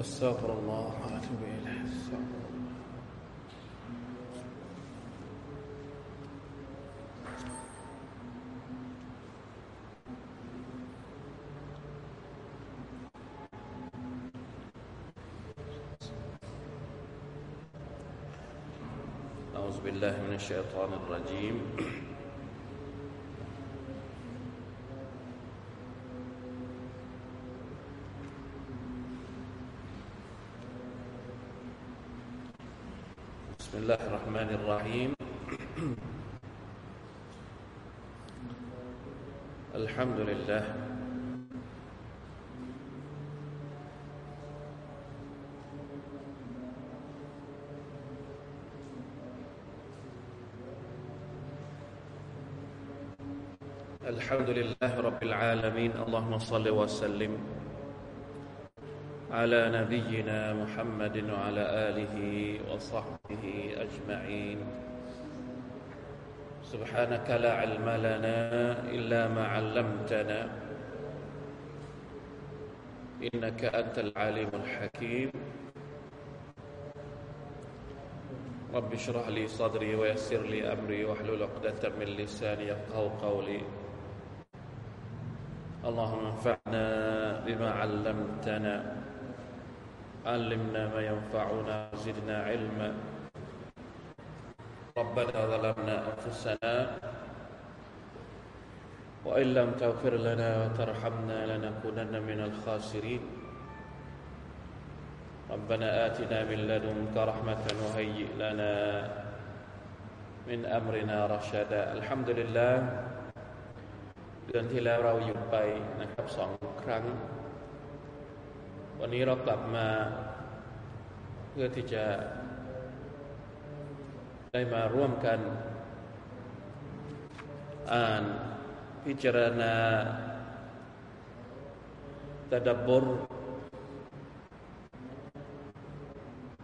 أستغفر الله وأتوب إليه. استغفر الله أعوذ بالله من الشيطان الرجيم. بسم الله الرحمن الرحيم. الحمد لله. الحمد لله رب العالمين. اللهم صل وسلم على نبينا محمد وعلى آله وصحبه أجمعين. سبحانك لا علم لنا إلا ما علمتنا. إنك أنت العليم الحكيم. رب اشرح لي صدري ويسر لي أمري واحلل عقدة من لساني يفقهوا قولي. اللهم انفعنا بما علمتنا. علمنا ما ينفعنا زدنا علما. ربنا ظلمنا أنفسنا وإن لم تغفر لنا وترحمنا لنكونن من الخاسرين ربنا آتنا من لدنك رحمة وهيئ لنا من أمرنا رشدا الحمد لله เดือนที่แล้วเราหยุดไปนะครับสองครั้ง วันนี้เรากลับมาเพื่อที่จะ ได้มาร่วมกัน อ่านพิจารณาตดับบร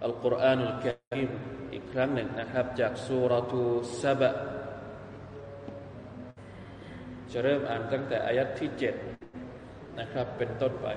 อัลกุรอานอัลกิริมอีกครั้งหนึ่งนะครับจากสุรทูซาบะจะเริ่มอ่านตั้งแต่อายัดที่เจ็ดนะครับเป็นต้นไป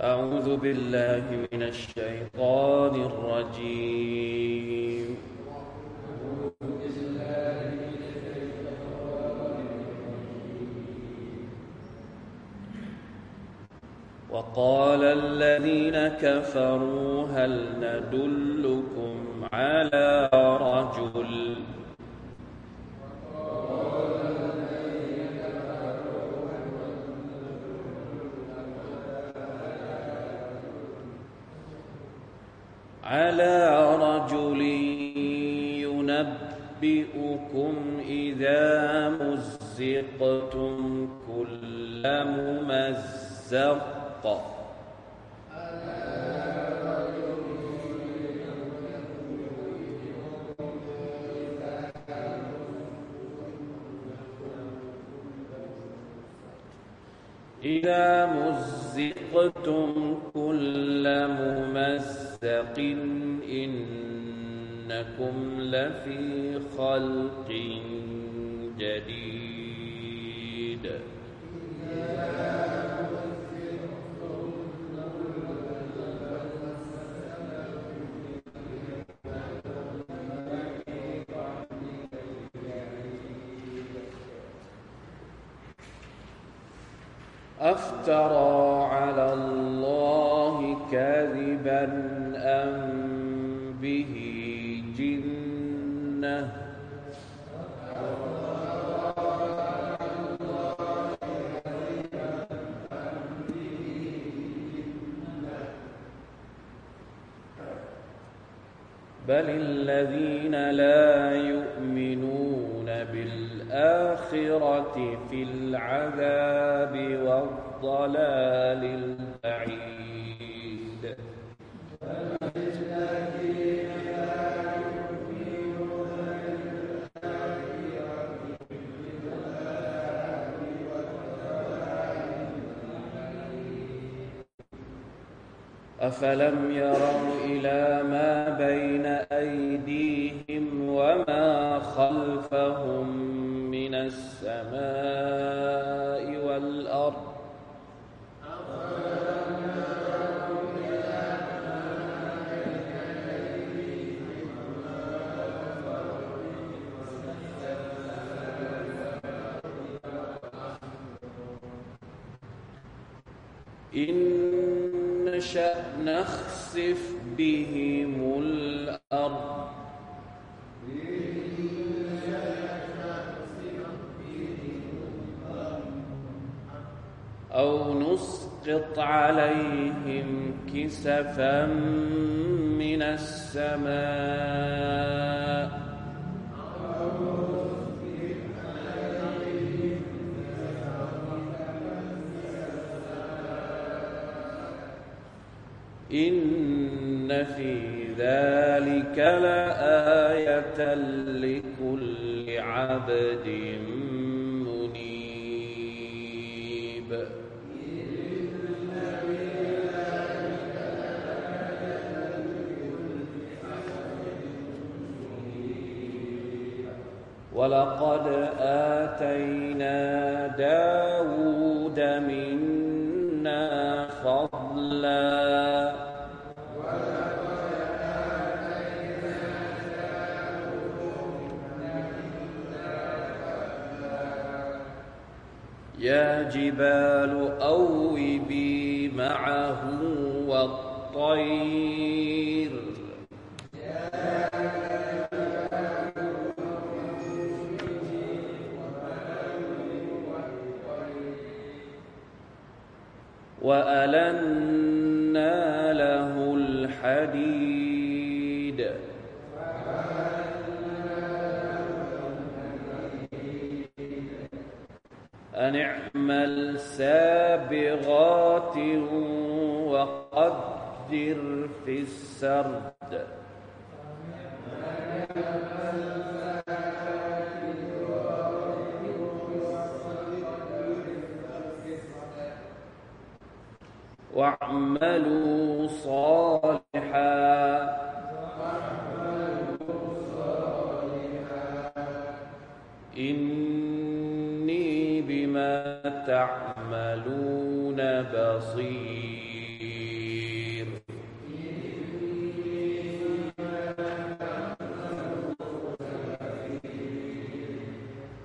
أعوذ بالله من الشيطان الرجيم. وقال الذين كفروا هل ندلكم على لفي خلق جديد. أفترى على الله بل الذين لا يؤمنون بالآخرة في العذاب والضلال البعيد أفلم يروا إلى ما بين أيديهم عليهم كسفا من السماء. إن في ذلك لآية لكل عبد منيب ولقد آتينا داود منا فضلا. يا جبال أوبي معه والطير. وألنا له الحديد. أن اعمل سابغات وقدر في السرد واعملوا صالحا إني بما تعملون بصير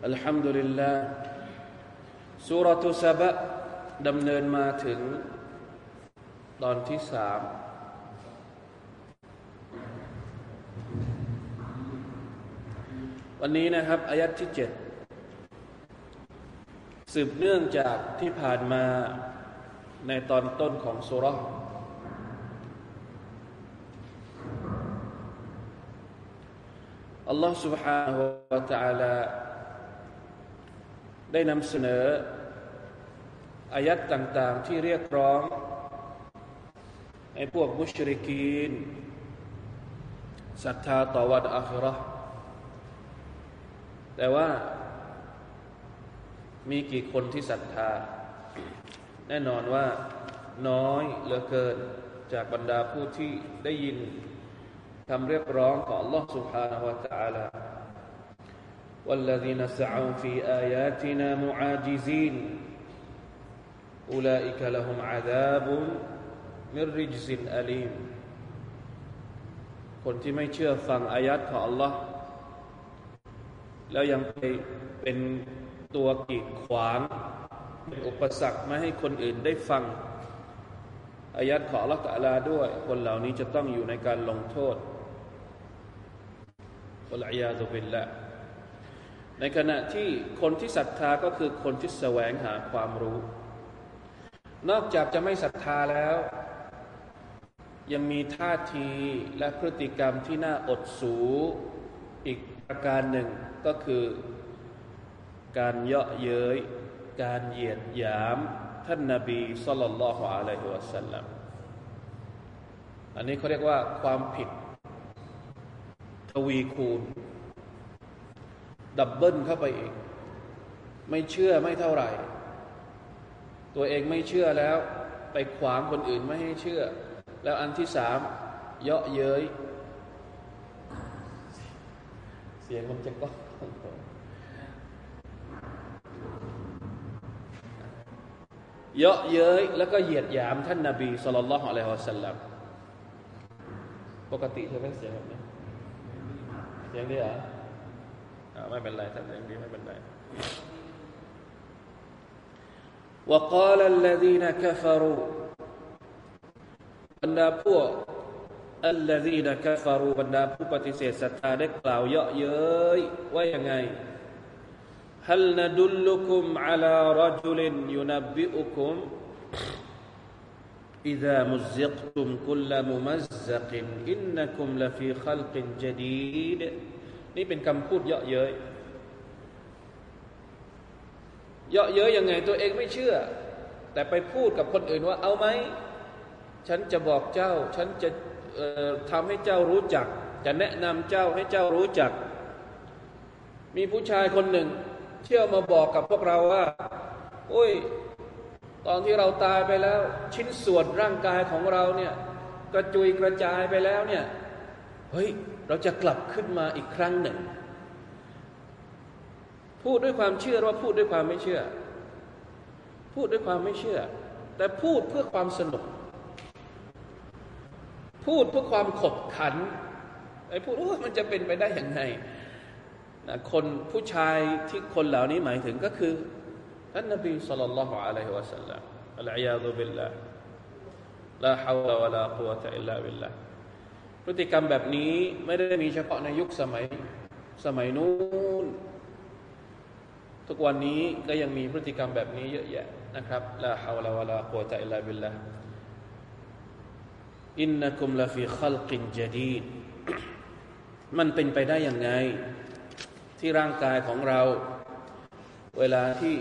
الحمد لله سورة سبأ ดำเนินมาถึง ตอนที่สามวันนี้นะครับอายัดที่เจ็ดสืบเนื่องจากที่ผ่านมาในตอนต้นของสุรอัลลอฮ์ سبحانه และ تعالى ได้นำเสนออายัดต่าง ๆ ที่เรียกร้อง ให้พวกมุชริกีนศรัทธาต่อวันอัคราแต่ว่ามีกี่คนที่ศรัทธา แน่นอนว่าน้อยเหลือเกินจากบรรดาผู้ที่ได้ยินคำเรียกร้องของ Allah سبحانه และ تعالى والذين سعوا في آياتنا معاجزين أولئك لهم عذاب มิริจซินอาลีม คนที่ไม่เชื่อฟังอายัดของ Allah แล้วยังไปเป็นตัวกีดขวาง เป็นอุปสรรคไม่ให้คนอื่นได้ฟัง อายัดของ Allah ตะด้วย คนเหล่านี้จะต้องอยู่ในการลงโทษอัลอยาตุบิลละในขณะที่คนที่ศรัทธาก็คือคนที่แสวงหาความรู้ นอกจากจะไม่ศรัทธาแล้ว ยังมีท่าทีและพฤติกรรมที่น่าอดสูอีกประการหนึ่งก็คือ การเยาะเย้ยการเหยียดหยามท่านนาบีสุลต่านละฮ์อะลัยฮิวะสัลลัมอันนี้เขาเรียกว่าความผิด ทวีคูณ ดับเบิลเข้าไปอีก ไม่เชื่อไม่เท่าไหร่ ตัวเองไม่เชื่อแล้ว ไปขวางคนอื่นไม่ให้เชื่อ แล้วอันที่สามเยาะเย้ยเสียงมันจะก้องเยาะเย้ยแล้วก็เหยียดหยามท่านนาบีสุลต่านละฮ์อะลัยฮิวะสัลลัมปกติใช่ไหมเสียงแบบนี้เสียงดีเหรอไม่เป็นไรท่านเสียงดีไม่เป็นไร وقال الذين كفروا บ รรดาพวก الذين كفروا บรรดาผู้ปฏิเสธศรัทธาได้กล่าวเยาะเย้ยว่ายังไง هل ندلكم على رجل ينبئكم إذا مزقتم كل ممزق إنكم لفي خلق جديد นี่เป็นคำพูดเยาะเย้ยเยาะเย้ยยังไงตัวเองไม่เชื่อ แต่ไปพูดกับคนอื่นว่าเอาไหม ฉันจะบอกเจ้า ฉันจะทำให้เจ้ารู้จัก จะแนะนำเจ้าให้เจ้ารู้จัก มีผู้ชายคนหนึ่งเชื่อมาบอกกับพวกเราว่าโอ้ย ตอนที่เราตายไปแล้ว ชิ้นส่วนร่างกายของเราเนี่ยกระจุยกระจายไปแล้วเนี่ยเฮ้ย เราจะกลับขึ้นมาอีกครั้งหนึ่ง พูดด้วยความเชื่อว่าพูดด้วยความไม่เชื่อ พูดด้วยความไม่เชื่อ แต่พูดเพื่อความสนุก พูดเพื่อความขบขันไอ้พูดว่ามันจะเป็นไปได้อย่างไงนะคนผู้ชายที่คนเหล่านี้หมายถึงก็คือท่านนบีสุลต่านละฮ์อะลัยฮิวะสัลลัมอัลอยาดุบิลลาห์ลาฮาวลาวะลากุวะตะอิลลาบิลลาห์พฤติกรรมแบบนี้ไม่ได้มีเฉพาะในยุคสมัยสมัยนู้นทุกวันนี้ก็ยังมีพฤติกรรมแบบนี้เยอะแยะนะครับลาฮาวลาวะลากุวะตะอิลลาบิลลาห์ อินนักุมลาฟีขัลกินจดีดมันเป็นไปได้ยังไง ที่ร่างกายของเรา เวลาที่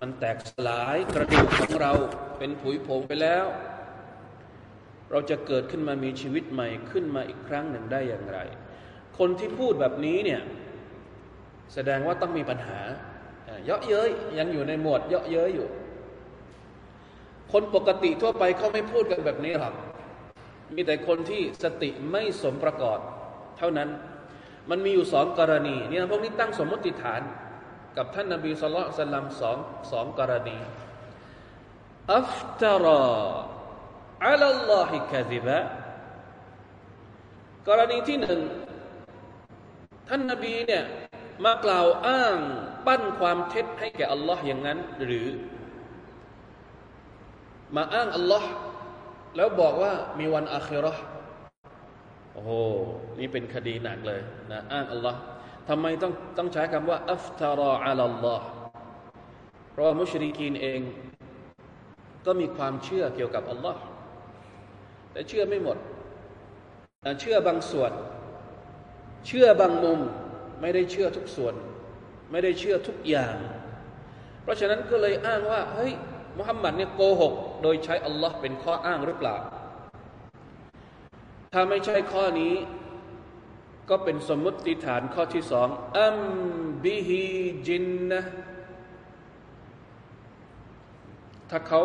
มันแตกสลายกระดูกของเราเป็นผุยผงไปแล้ว เราจะเกิดขึ้นมามีชีวิตใหม่ขึ้นมาอีกครั้งหนึ่งได้อย่างไร คนที่พูดแบบนี้เนี่ย แสดงว่าต้องมีปัญหา เยาะเย้ยยังอยู่ในหมวดเยาะเย้ยอยู่ คนปกติทั่วไปเขาไม่พูดกันแบบนี้หรอก มีแต่คนที่สติไม่สมประกอบเท่านั้น มันมีอยู่สองกรณีเนี่ยพวกนี้ตั้งสมมติฐานกับท่านนบีสุลต่านสองสองกรณีอัฟตาราอัลลอฮิคาซิบะกรณีที่หนึ่งท่านนบีเนี่ยมากล่าวอ้างปั้นความเท็จให้แก่อัลลอฮ์อย่างนั้น หรือ มาอ้างอัลลอฮ์ แล้วบอกว่ามีวันอาคิรอโอ้โห นี่เป็นคดีหนักเลยนะอ้างอัลลอฮ์ทำไมต้องต้องใช้คำว่า อัฟตารออัลลอฮ์เพราะว่ามุชริกีนเอง ก็มีความเชื่อเกี่ยวกับอัลลอฮ์แต่เชื่อไม่หมด เชื่อบางส่วน เชื่อบางมุม ไม่ได้เชื่อทุกส่วน ไม่ได้เชื่อทุกอย่าง เพราะฉะนั้นก็เลยอ้างว่า เฮ้ยมุฮัมมัดเนี่ยโกหก โดยใช้อัลลอฮ์เป็นข้ออ้างหรือเปล่าถ้าไม่ใช่ข้อนี้ ก็เป็นสมมติฐานข้อที่สองอัมบิฮิจินนะถ้าเขา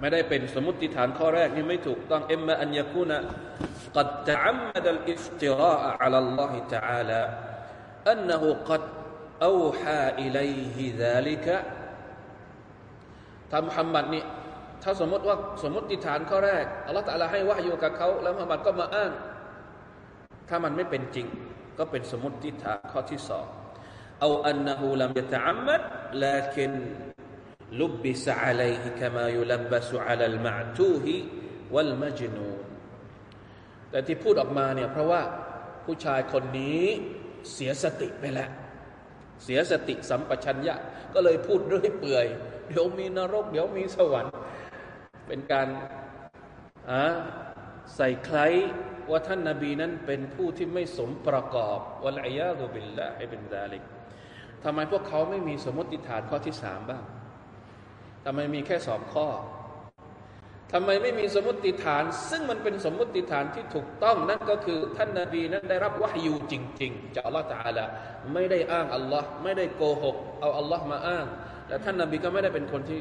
ไม่ได้เป็นสมมติฐานข้อแรกนี่ไม่ถูกต้องเอ็มมาอันยาคูนะ قد تعمد الافتراء على الله تعالى أنه قد أوحى إليه ذلك ท่านมุฮัมมัดนี่ถ้าสมมติว่าสมมติฐานข้อแรกอัลลอฮฺตะลาให้วะฮยูกับเขาแล้วมุฮัมมัดก็มาอ้าง ถ้ามันไม่เป็นจริง ก็เป็นสมมติฐานข้อที่สองเอาอันนหูลัมยะตะอัมมัดลาคินลุบบิสอะลัยฮิคามายุลับบัสอะลัลมะตูฮิวัลมจนูนแต่ที่พูดออกมาเนี่ยเพราะว่าผู้ชายคนนี้เสียสติไปแล้ว เสียสติสัมปชัญญะ ก็เลยพูดเรื่อยเปื่อย เดี๋ยวมีนรก เดี๋ยวมีสวรรค์ เป็นการใส่ใครว่าท่านนาบีนั้นเป็นผู้ที่ไม่สมประกอบวัลอยาตุบิลละให้เป็นดาลิกทำไมพวกเขาไม่มีสมมติฐานข้อที่สามบ้างทำไมมีแค่สองข้อ ทำไมไม่มีสมมติฐาน ซึ่งมันเป็นสมมติฐานที่ถูกต้องนั่นก็คือท่านนาบีนั้นได้รับวะฮยูจริง ๆจากอัลลอฮฺตาลาไม่ได้อ้างอัลลอฮ์ไม่ได้โกหก เอาอัลลอฮ์มาอ้าง และท่านนาบีก็ไม่ได้เป็นคนที่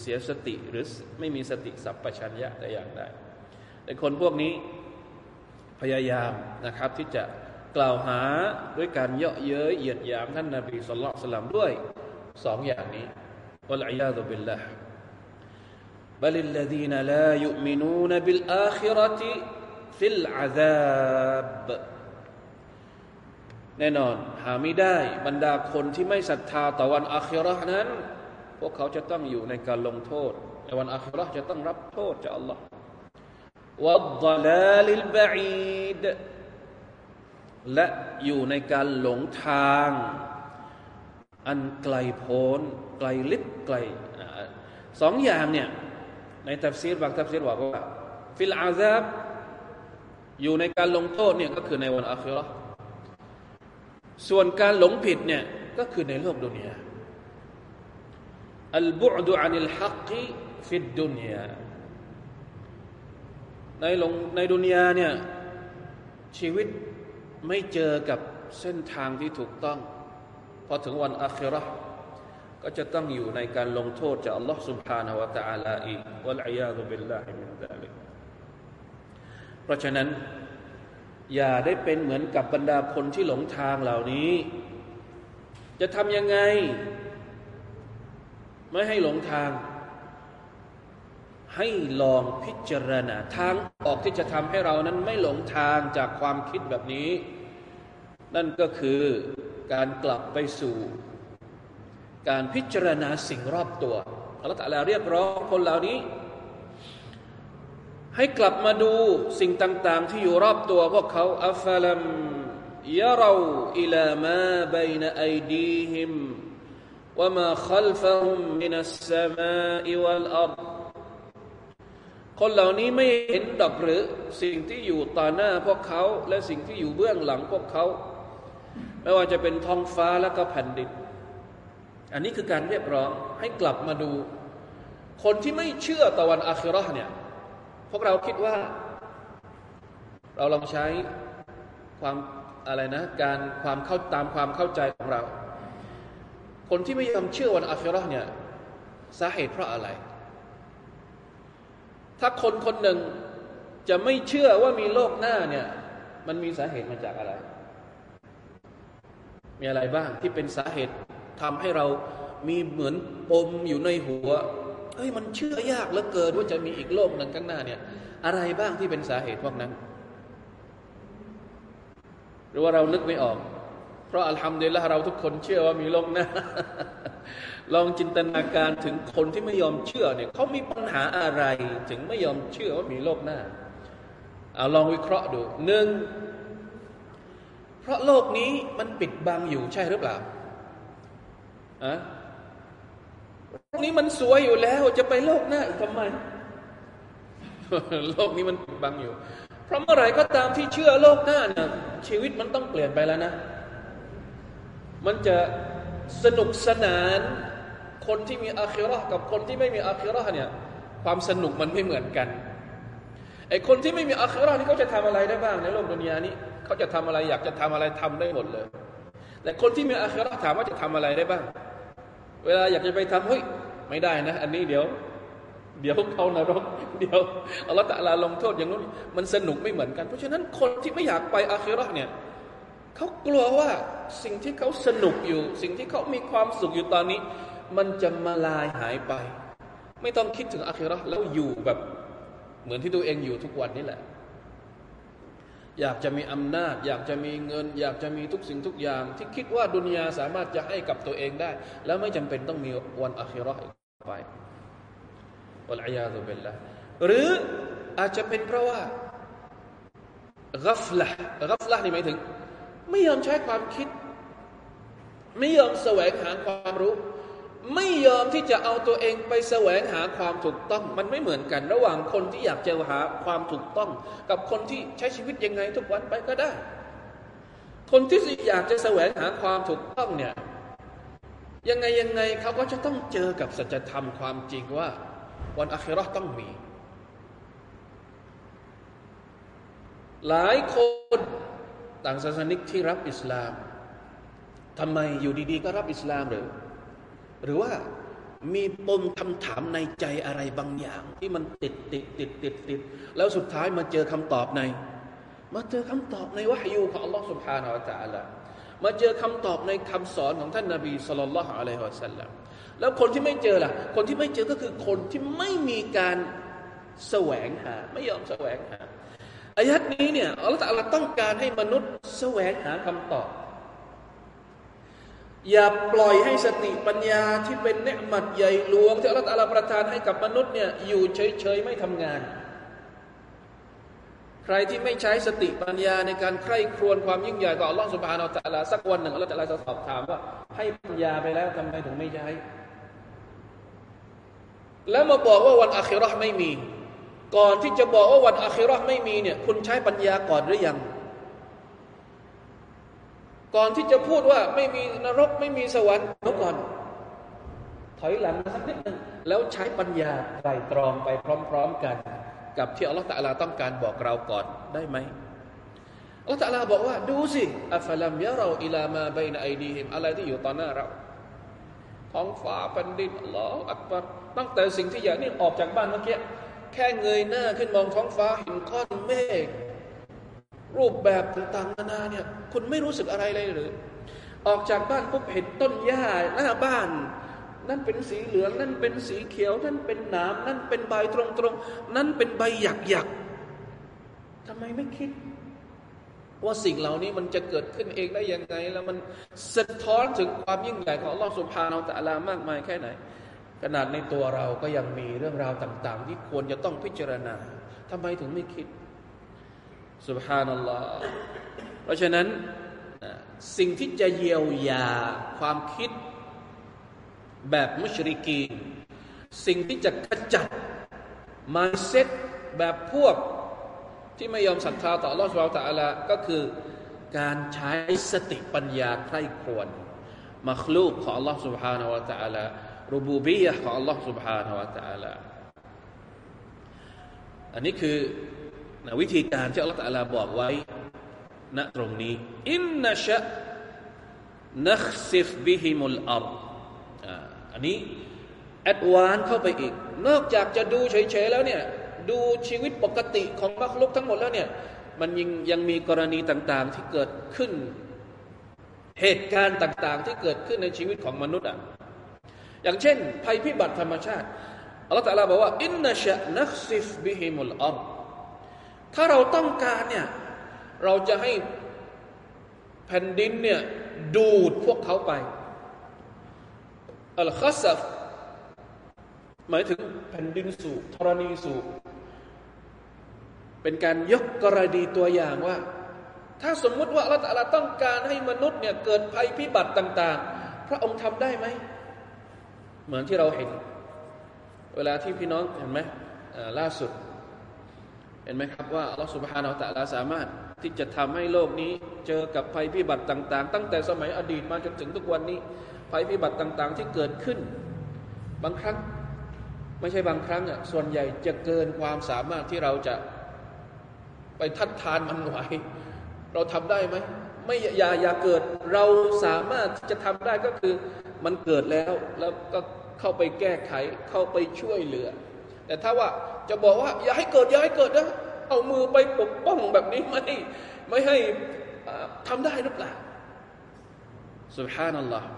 เสียสติหรือไม่มีสติสัพพัญญะแต่อย่างใดแต่คนพวกนี้พยายามนะครับที่จะกล่าวหาด้วยการเยาะเย้ยเหยียดหยามท่านนาบีสุลต่านด้วยสองอย่างนี้อัลอยาตุบิลลาห์ بل الذين لا يؤمنون بالآخرة في العذاب แน่นอนหาไม่ได้บรรดาคนที่ไม่ศรัทธาต่อวันอาคิรอนั้น พวกเขาจะต้องอยู่ในการลงโทษในวันอาคิรอจะต้องรับโทษจากอัลลอฮ์วัดดลาลิลบะอีดและอยู่ในการหลงทาง อันไกลโพ้นไกลลิบไกลสองอย่างเนี่ย ในตัฟซีรบางตัฟซีรบอกว่าفي العذابอยู่ในการลงโทษเนี่ยก็คือในวันอาคิรอส่วนการหลงผิดเนี่ยก็คือในโลกดุนยาอัลบุดุอานิลฮักีฟิดดุนยาในลงในดุนยาเนี่ยชีวิตไม่เจอกับเส้นทางที่ถูกต้อง พอถึงวันอาคิรอ ก็จะต้องอยู่ในการลงโทษจากอัลลอฮ์ سبحانه และ تعالى อีกวัลอียาตุบิลลาฮิมินซาลิกเพราะฉะนั้น อย่าได้เป็นเหมือนกับบรรดาคนที่หลงทางเหล่านี้ จะทำยังไง ไม่ให้หลงทาง ให้ลองพิจารณาทางออกที่จะทำให้เรานั้นไม่หลงทางจากความคิดแบบนี้ นั่นก็คือการกลับไปสู่ การพิจารณาสิ่งรอบตัวอัลลอฮฺตะลาเรียกร้องคนเหล่านี้ ให้กลับมาดูสิ่งต่าง ๆ ที่อยู่รอบตัวพวกเขาأفلم يروا إلى ما بين أيديهم وما خلفهم من السماء والأرضคนเหล่านี้ไม่เห็นดอกหรือสิ่งที่อยู่ต่อหน้าพวกเขา และสิ่งที่อยู่เบื้องหลังพวกเขา ไม่ว่าจะเป็นท้องฟ้าและก็แผ่นดิน อันนี้คือการเรียกร้องให้กลับมาดู คนที่ไม่เชื่อตะวันอาคิรอเนี่ย พวกเราคิดว่า เราลองใช้ความอะไรนะ การความเข้าตามความเข้าใจของเรา คนที่ไม่ยอมเชื่อวันอาคิรอเนี่ยสาเหตุเพราะอะไร ถ้าคนคนหนึ่งจะไม่เชื่อว่ามีโลกหน้าเนี่ย มันมีสาเหตุมาจากอะไร มีอะไรบ้างที่เป็นสาเหตุ ทำให้เรามีเหมือนปมอยู่ในหัวเฮ้ยมันเชื่อยากเหลือเกินว่าจะมีอีกโลกหนึ่งข้างหน้าเนี่ย อะไรบ้างที่เป็นสาเหตุพวกนั้น หรือว่าเรานึกไม่ออก เพราะอัลฮัมดุลิลละเราทุกคนเชื่อว่ามีโลกหน้าลองจินตนาการถึงคนที่ไม่ยอมเชื่อเนี่ยเขามีปัญหาอะไรถึงไม่ยอมเชื่อว่ามีโลกหน้าเอาลองวิเคราะห์ดูหนึ่งเพราะโลกนี้มันปิดบังอยู่ใช่หรือเปล่า อะโลกนี้มันสวยอยู่แล้ว จะไปโลกหน้าอีกทำไม โลกนี้มันบังอยู่ เพราะเมื่อไหร่ก็ตามที่เชื่อโลกหน้าเนี่ยชีวิตมันต้องเปลี่ยนไปแล้วนะ มันจะสนุกสนาน คนที่มีอาคิรอกับคนที่ไม่มีอาคิรอเนี่ย ความสนุกมันไม่เหมือนกันไอคนที่ไม่มีอาคิรอนี่เขาจะทำอะไรได้บ้างในโลกดุนยานี้เขาจะทำอะไรอยากจะทำอะไรทำได้หมดเลย แต่คนที่มีอาคิรอถามว่าจะทำอะไรได้บ้าง เวลาอยากจะไปทำเฮ้ยไม่ได้นะ อันนี้เดี๋ยว เดี๋ยวเขานรกเดี๋ยวอัลลอฮฺตะลาลงโทษอย่างนู้นมันสนุกไม่เหมือนกัน เพราะฉะนั้นคนที่ไม่อยากไปอาคิรอเนี่ยเขากลัวว่าสิ่งที่เขาสนุกอยู่ สิ่งที่เขามีความสุขอยู่ตอนนี้ มันจะมาลายหายไป ไม่ต้องคิดถึงอาคิรอแล้วอยู่แบบ เหมือนที่ตัวเองอยู่ทุกวันนี่แหละ อยากจะมีอำนาจ อยากจะมีเงิน อยากจะมีทุกสิ่งทุกอย่าง ที่คิดว่าดุนยาสามารถจะให้กับตัวเองได้ แล้วไม่จำเป็นต้องมีวันอัคิรอห์ไปวัลอยาตุเบลละหรืออาจจะเป็นเพราะว่ากัฟละกัฟละนี่หมายถึง ไม่ยอมใช้ความคิด ไม่ยอมแสวงหาความรู้ ไม่ยอมที่จะเอาตัวเองไปแสวงหาความถูกต้อง มันไม่เหมือนกัน ระหว่างคนที่อยากจะหาความถูกต้อง กับคนที่ใช้ชีวิตยังไงทุกวันไปก็ได้ คนที่อยากจะแสวงหาความถูกต้องเนี่ยยังไงยังไงเขาก็จะต้องเจอกับสัจธรรมความจริงว่า วันอัคราต้องมี หลายคนต่างศาสนิกที่รับอิสลามทำไมอยู่ดีๆ ก็รับอิสลามหรือ หรือว่ามีปมคำถามในใจอะไรบางอย่าง ที่มันติดติดติดติดติดแล้วสุดท้ายมาเจอคำตอบใน มาเจอคำตอบในวะฮยูของอัลลอฮ์สุบฮานาอัลลอฮ์มาเจอคำตอบในคำสอนของท่านนาบีสุลต่านละอะลัยฮุสซลลัมแล้วคนที่ไม่เจอล่ะ คนที่ไม่เจอก็คือคนที่ไม่มีการแสวงหา ไม่ยอมแสวงหาอายัดนี้เนี่ยอัลลอฮ์ต้องการให้มนุษย์แสวงหาคำตอบ อย่าปล่อยให้สติปัญญาที่เป็นเนืหมัดใหญ่หลวงที่อัลลอฮฺประทานให้กับมนุษย์เนี่ยอยู่เฉยๆไม่ทำงาน ใครที่ไม่ใช้สติปัญญาในการใคร่ครวญความยิ่งใหญ่ขออัลลอฮฺสุบฮานาอัลลอฮฺสักวันหนึ่งอัลลอฮฺจะสอบถามว่า ให้ปัญญาไปแล้วทำไมถึงไม่ใช้แล้วมาบอกว่าวันอาคิรอห์ไม่มี ก่อนที่จะบอกว่าวันอาคิรอห์ไม่มีเนี่ยคุณใช้ปัญญาก่อนหรือยัง ก่อนที่จะพูดว่าไม่มีนรกไม่มีสวรรค์ก่อน ถอยหลังสักนิดหนึ่งแล้วใช้ปัญญาไตรตรองไปพร้อม ๆ กัน กับที่อัลลอฮฺตะลาต้องการบอกเราก่อนได้ไหมอัลลอฮฺตะลาบอกว่าดูสิอัฟลัมยะเราอิลามาบนไอดีฮิมอะไรที่อยู่ต่อหน้าเราท้องฟ้าแผ่นดินอัลลอฮฺอักบารตั้งแต่สิ่งที่อย่างนี้ออกจากบ้านเมื่อกี้แค่เงยหน้าขึ้นมองท้องฟ้าเห็นก้อนเมฆ รูปแบบต่างๆนานาเนี่ยคุณไม่รู้สึกอะไรเลยหรือ ออกจากบ้านปุ๊บเห็นต้นหญ้าหน้าบ้าน นั่นเป็นสีเหลือง นั่นเป็นสีเขียว นั่นเป็นหนามนั่นเป็นใบตรงๆ นั่นเป็นใบหยักๆทำไมไม่คิด ว่าสิ่งเหล่านี้มันจะเกิดขึ้นเองได้ยังไง แล้วมันสะท้อนถึงความยิ่งใหญ่ของลอสุบฮานาอัลลอฮ์มากมายแค่ไหน ขนาดในตัวเราก็ยังมีเรื่องราวต่าง ๆ ที่ควรจะต้องพิจารณาทำไมถึงไม่คิด สุบฮานัลลอฮ์เพราะฉะนั้นสิ่งที่จะเยียวยาความคิดแบบมุชริกีสิ่งที่จะขจัดมาเซ็ตแบบพวกที่ไม่ยอมศรัทธาต่ออัลลอฮฺสุบฮาตะลาก็คือการใช้สติปัญญาใคร่ครวญมัคลูกของอัลลอฮฺ سبحانه และ تعالى รูบูบียะของอัลลอฮฺ سبحانه และ تعالى อันนี้คือ นะวิธีการที่อัลลอฮฺตะลาบอกไว้ณตรงนี้อินนัชนักซิฟบิฮิมุลอัลอันนี้แอดวานเข้าไปอีก นอกจากจะดูเฉยๆแล้วเนี่ยดูชีวิตปกติของมรรคลุกทั้งหมดแล้วเนี่ยมันยังยังมีกรณีต่างๆที่เกิดขึ้น เหตุการณ์ต่างๆ ที่เกิดขึ้นในชีวิตของมนุษย์อะอย่างเช่น ภัยพิบัติธรรมชาติอัลลอฮฺตะลาบอกว่าอินนัชนักซิฟบิฮิมุลอัล ถ้าเราต้องการเนี่ยเราจะให้แผ่นดินเนี่ยดูดพวกเขาไปอัลคัสฟหมายถึงแผ่นดินสู่ธรณีสู่เป็นการยกกรณีตัวอย่างว่า ถ้าสมมุติว่าเราแต่ละต้องการให้มนุษย์เนี่ยเกิดภัยพิบัติต่าง ๆ พระองค์ทำได้ไหม เหมือนที่เราเห็น เวลาที่พี่น้องเห็นไหมล่าสุด เห็นไหมครับว่าอัลลอฮฺสุบฮานาอัลตะลาสามารถที่จะทำให้โลกนี้เจอกับภัยพิบัติต่าง ๆ ตั้งแต่สมัยอดีตมาจนถึงทุกวันนี้ ภัยพิบัติต่าง ๆ ที่เกิดขึ้น บางครั้งไม่ใช่บางครั้งอะส่วนใหญ่จะเกินความสามารถที่เราจะไปทัดทานมันไหวเราทำได้ไหมไม่อย่าอย่าเกิดเราสามารถที่จะทำได้ก็คือมันเกิดแล้วแล้วก็เข้าไปแก้ไขเข้าไปช่วยเหลือ แต่ถ้าว่า จะบอกว่าอย่าให้เกิดอย่าให้เกิดนะเอามือไปปกป้องแบบนี้ไม่ไม่ให้ทำได้หรือเปล่าสุภานัลลอฮ์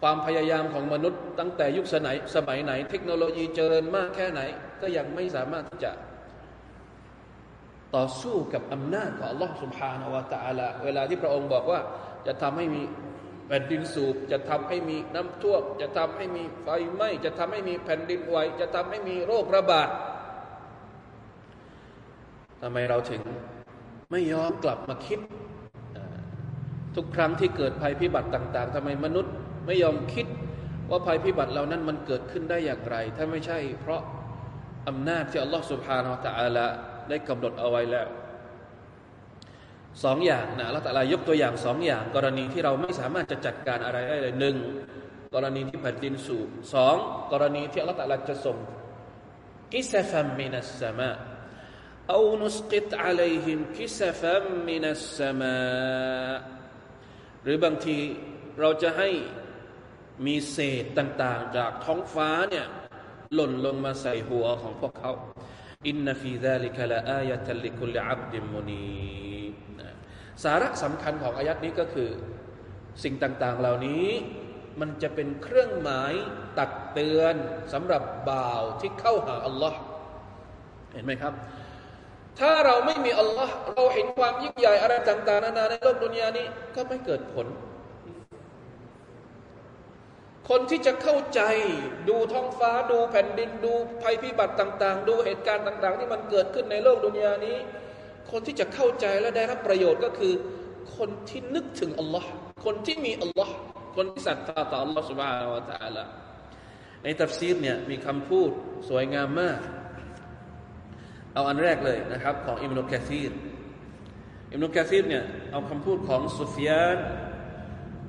ความพยายามของมนุษย์ตั้งแต่ยุคสมัยสมัยไหน เทคโนโลยีเจริญมากแค่ไหน ก็ยังไม่สามารถที่จะ ต่อสู้กับอำนาจของ Allah سبحانه และ تعالى เวลาที่พระองค์บอกว่า จะทำให้มีแผ่นดินสูบจะทำให้มีน้ำท่วมจะทำให้มีไฟไหม้จะทำให้มีแผ่นดินไหวจะทำให้มีโรคระบาด ทำไมเราถึงไม่ยอมกลับมาคิด ทุกครั้งที่เกิดภัยพิบัติต่างๆทำไมมนุษย์ไม่ยอมคิดว่าภัยพิบัติเหล่านั้นมันเกิดขึ้นได้อย่างไร ถ้าไม่ใช่ เพราะอำนาจที่อัลลอฮฺสุบฮานาอัลลอฮฺได้กำหนดเอาไว้แล้วสองอย่างนะอัลลอฮฺตะลายกตัวอย่างสองอย่าง กรณีที่เราไม่สามารถจะจัดการอะไรได้เลยหนึ่งกรณีที่แผ่นดินสูบสองกรณีที่อัลลอฮฺตะลาจะส่งกิสฟัมมินัสสมา أو نسقت عليهم ลัยฮิมกิซฟัมมินัหรือบางทีเราจะให้มีเศษต่างๆ จากท้องฟ้าเนี่ยหล่นลงมาใส่หัวของพวกเขาإن في ذلك لآية لكل عبد منيبสาระสำคัญของอายะฮ์นี้ก็คือ สิ่งต่างๆเหล่านี้ มันจะเป็นเครื่องหมายตักเตือนสำหรับบ่าวที่เข้าหาอัลลอฮ์เห็นไหมครับ ถ้าเราไม่มีอัลลอฮ์เราเห็นความยิ่งใหญ่อะไรต่างๆนานาในโลกดุนยานี้ก็ไม่เกิดผล คนที่จะเข้าใจดูท้องฟ้าดูแผ่นดินดูภัยพิบัติต่าง ๆ ดูเหตุการณ์ต่าง ๆ ที่มันเกิดขึ้นในโลกดุนยานี้ คนที่จะเข้าใจและได้รับประโยชน์ก็คือ คนที่นึกถึงอัลลอฮ์คนที่มีอัลลอฮ์คนที่ศรัทธาต่ออัลลอฮ์สุบฮานาวะตะอัลลในตัฟซีรเนี่ยมีคำพูดสวยงามมาก เอาอันแรกเลยนะครับ ของอิมนุกะซีรอิมนุกะซีรเนี่ยเอาคำพูดของซุฟยาน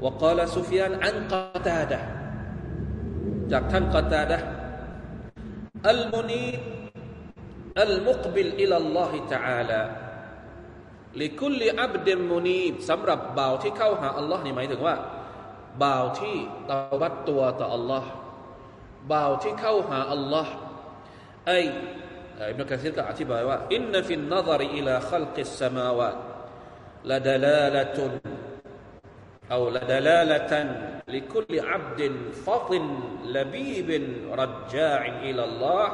وقال سفيان عن قتاده จากท่านกตาดะอัลมุนีอัลมุกบิลอิลลอฮิตะอาลาลิคุลอับดิมมุนีสำหรับบ่าวที่เข้าหาอัลลอฮ์นี่หมายถึงว่าบ่าวที่ตาบัดตัวต่ออัลลอฮ์บ่าวที่เข้าหาอัลลอฮ์ไอ ابن كثير قال إن في النظر إلى خلق السماوات لدلالة أو لدلالة لكل عبد فطن لبيب رجاع إلى الله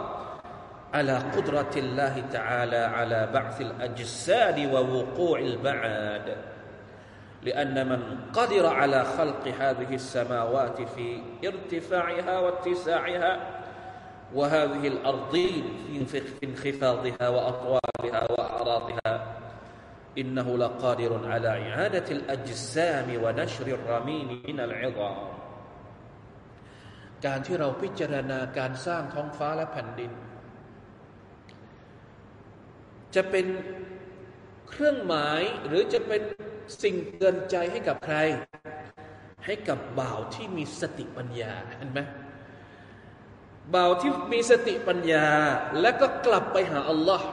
على قدرة الله تعالى على بعث الأجساد ووقوع البعاد. لأن من قدر على خلق هذه السماوات في ارتفاعها واتساعها وهذه الأرضين في انخفاضها وأطوالها وأعراضها إنه لقادر على إعادة الأجسام ونشر الرميم من العظام การที่เราพิจารณาการสร้างท้องฟ้าและแผ่นดิน จะเป็นเครื่องหมายหรือจะเป็นสิ่งเตือนใจให้กับใคร ให้กับบ่าวที่มีสติปัญญาเห็นไหม บ่าวที่มีสติปัญญา และก็กลับไปหาอัลลอฮ์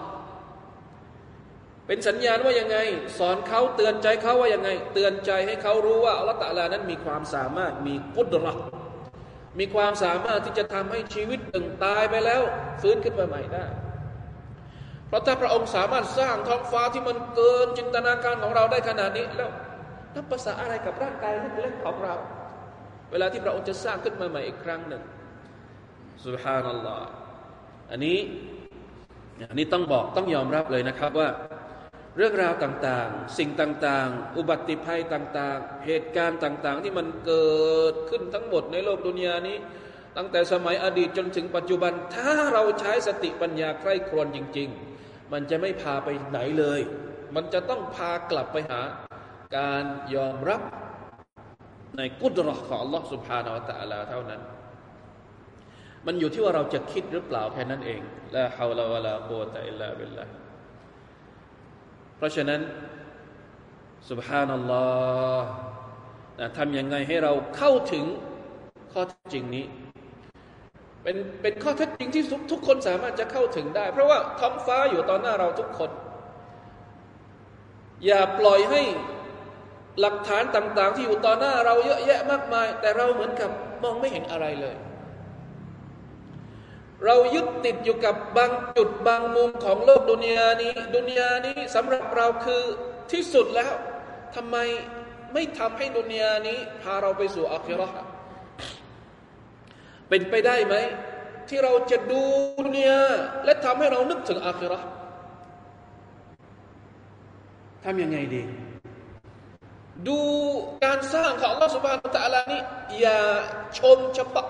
เป็นสัญญาณว่ายังไง สอนเขาเตือนใจเขาว่ายังไง เตือนใจให้เขารู้ว่าอัลลอฮฺตะลานั้นมีความสามารถมีกุดระมีความสามารถที่จะทำให้ชีวิตตึงตายไปแล้ว ฟื้นขึ้นมาใหม่ได้ เพราะถ้าพระองค์สามารถสร้างท้องฟ้าที่มันเกินจินตนาการของเราได้ขนาดนี้แล้วนับภาษาอะไรกับร่างกายเล็กๆของเรา เวลาที่พระองค์จะสร้างขึ้นมาใหม่อีกครั้งหนึ่ง สุบฮานัลลอฮ์อันนี้อันนี้ต้องบอกต้องยอมรับเลยนะครับว่าเรื่องราวต่างๆ สิ่งต่างๆ อุบัติภัยต่างๆ เหตุการณ์ต่างๆ ที่มันเกิดขึ้นทั้งหมดในโลกดุนยานี้ ตั้งแต่สมัยอดีตจนถึงปัจจุบัน ถ้าเราใช้สติปัญญาใคร่ครวญจริง ๆ มันจะไม่พาไปไหนเลย มันจะต้องพากลับไปหาการยอมรับในกุศลของ Allah سبحانه และ تعالى เท่านั้น มันอยู่ที่ว่าเราจะคิดหรือเปล่าแค่นั้นเองละฮาวลาวะลากุวะตะอิลลาบิลลาห์เพราะฉะนั้นสุบฮานัลลอฮ์ทำยังไงให้เราเข้าถึงข้อจริงนี้ เป็นเป็นข้อเท็จจริงที่ทุกคนสามารถจะเข้าถึงได้ เพราะว่าท้องฟ้าอยู่ตอนหน้าเราทุกคน อย่าปล่อยให้หลักฐานต่าง ๆ ที่อยู่ต่อหน้าเราเยอะแยะมากมาย แต่เราเหมือนกับมองไม่เห็นอะไรเลย เรายึดติดอยู่กับบางจุดบางมุมของโลกดุนยานี้ดุนยานี้สำหรับเราคือที่สุดแล้วทำไมไม่ทำให้ดุนยานี้ พาเราไปสู่อัคราเป็นไปได้ไหม ที่เราจะดูดุนยาและทำให้เรานึกถึงอัคราทำยังไงดี ดูการสร้างของอัลลอฮฺสุบฮานตะลานี้อย่าชมเฉพาะ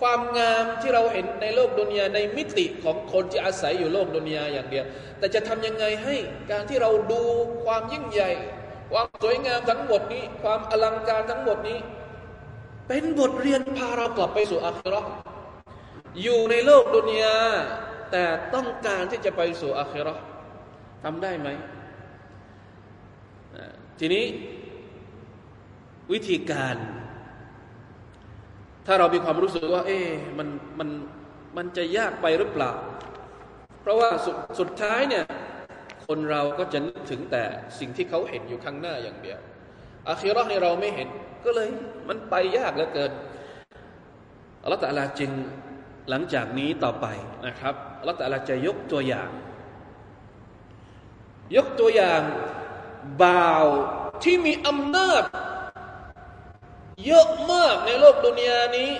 ความงามที่เราเห็นในโลกดุนยาในมิติของคนที่อาศัยอยู่โลกดุนยาอย่างเดียว แต่จะทำยังไงให้การที่เราดูความยิ่งใหญ่ ความสวยงามทั้งหมดนี้ ความอลังการทั้งหมดนี้ เป็นบทเรียนพาเรากลับไปสู่อาคิรออยู่ในโลกดุนยาแต่ต้องการที่จะไปสู่อาคิรอทำได้ไหมทีนี้วิธีการ ถ้าเรามีความรู้สึกว่า เอ๊มันมันมันจะยากไปหรือเปล่า เพราะว่าสสุดท้ายเนี่ย คนเราก็จะนึกถึงแต่สิ่งที่เขาเห็นอยู่ข้างหน้าอย่างเดียวอาคิรอให้เราไม่เห็น ก็เลยมันไปยากเหลือเกินอัลลอฮฺตะลาจึงหลังจากนี้ต่อไปนะครับอัลลอฮฺตะลาจะยกตัวอย่าง ยกตัวอย่างบ่าวที่มีอำนาจ เยอะมากในโลกดุนยานี้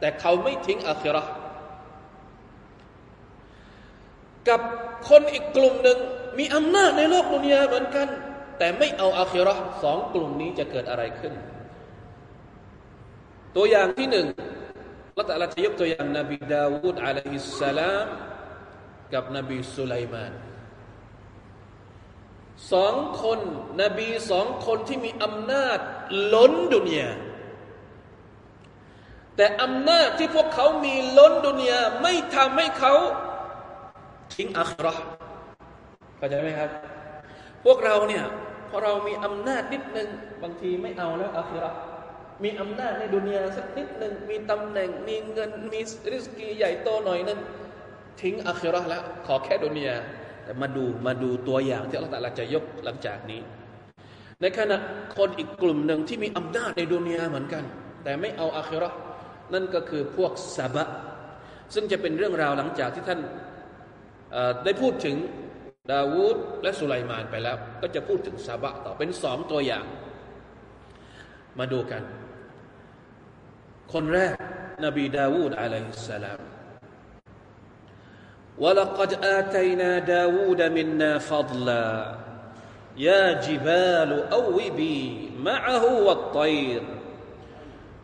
แต่เขาไม่ทิ้งอาคิรอกับคนอีกกลุ่มหนึ่งมีอำนาจในโลกดุนยาเหมือนกัน แต่ไม่เอาอาคิรอสองกลุ่มนี้จะเกิดอะไรขึ้น ตัวอย่างที่หนึ่งละตัลลจะยกตัวอย่างนบีดาวูดอะลัยฮิสสลาม กับนบีสุไลมาน สองคนนบีสองคนที่มีอำนาจล้นดุนยาแต่อำนาจที่พวกเขามีล้นดุนยาไม่ทำให้เขาทิ้งอัคราเข้าใจไหมครับ พวกเราเนี่ยพอเรามีอำนาจนิดนึงบางทีไม่เอาแล้วอัครามีอำนาจในดุนยาสักนิดหนึ่งมีตำแหน่งมีเงินมีริสกีใหญ่โตหน่อยนึงทิ้งอัคราแล้วขอแค่ดุนยา แต่มาดูมาดูตัวอย่างที่อัลลอฮฺจะยกหลังจากนี้ ในขณะคนอีกกลุ่มหนึ่งที่มีอำนาจในดุนยาเหมือนกัน แต่ไม่เอาอาคิรอนั่นก็คือพวกซาบะ ซึ่งจะเป็นเรื่องราวหลังจากที่ท่านได้พูดถึงดาวูดและสุไลมานไปแล้ว ก็จะพูดถึงซาบะต่อเป็นสองตัวอย่าง มาดูกัน คนแรกนบีดาวูดอะลัยฮิสสลาม ولقد آتينا داود منا فضلا يا جبال أوبي معه والطير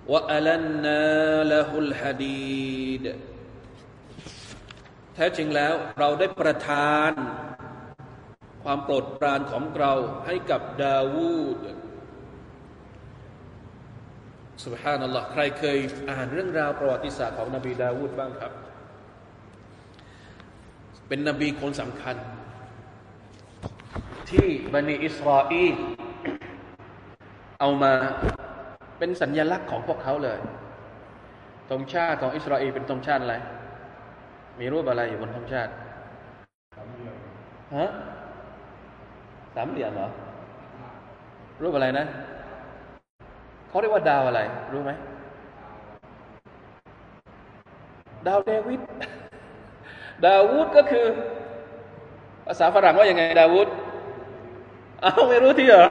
وألنا له الحديد แท้จริงแล้วเราได้ประทาน ความโปรดปรานของเราให้กับดาวูดสุบฮานัลลอฮ์ใครเคยอ่านเรื่องราวประวัติศาสตร์ของนบีดาวูดบ้างครับ เป็นนบีคนสำคัญ ที่บันิอิสราเอลเอามาเป็นสัญญลักษณ์ของพวกเขาเลยธงชาติของอิสราเอลเป็นธงชาติอะไร มีรูปอะไรอยู่บนธงชาติฮะสามเหลี่ยมเหรอ รูปอะไรนะ เขาเรียกว่าดาวอะไร รู้ไหม ดาวเดวิด ดาวูดก็คือ ภาษาฝรั่งว่ายังไง ดาวูดเอาไม่รู้ที่เหรอ